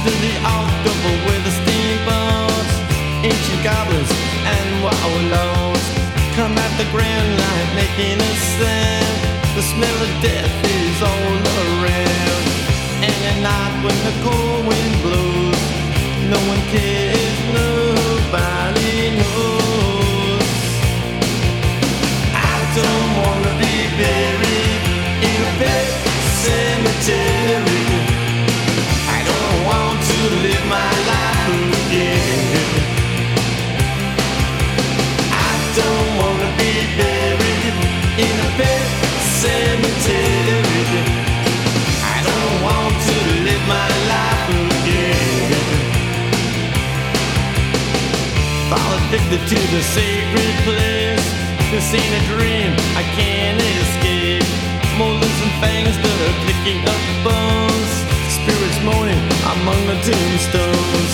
To the outdoor with the steamboats, ancient goblins and wallows. Come at the grand line, making a sound. The smell of death is all around. And at night when the cold wind blows, no one cares, nobody knows. I don't wanna be buried in a pet cemetery. Addicted to the sacred place. This ain't a dream, I can't escape. Fangs are picking up bones. Spirits moaning among the tombstones.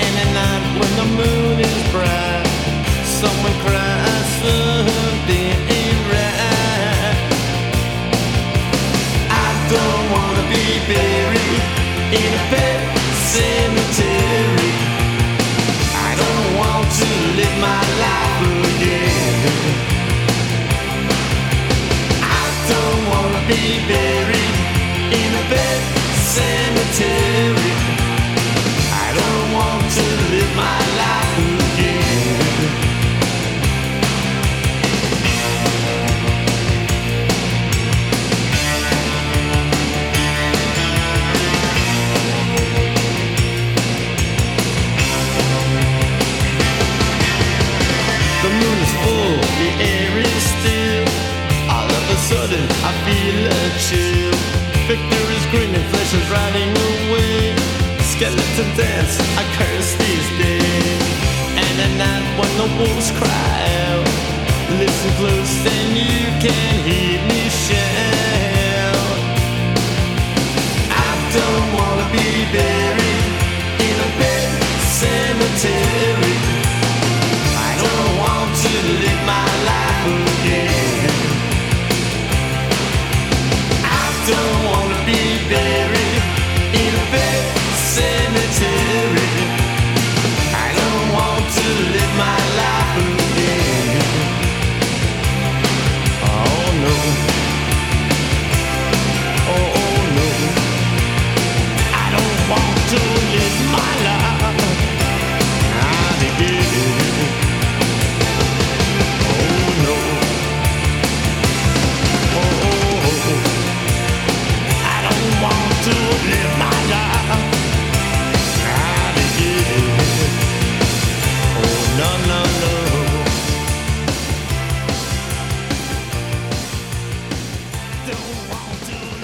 And at night when the moon is bright, someone cries wanna be buried in a pet cemetery. I don't want to live my life again. I don't wanna be buried flesh is riding away. Skeleton dance, I curse these days. And at night when the wolves cry out, listen close and you can hear me shout. don't want to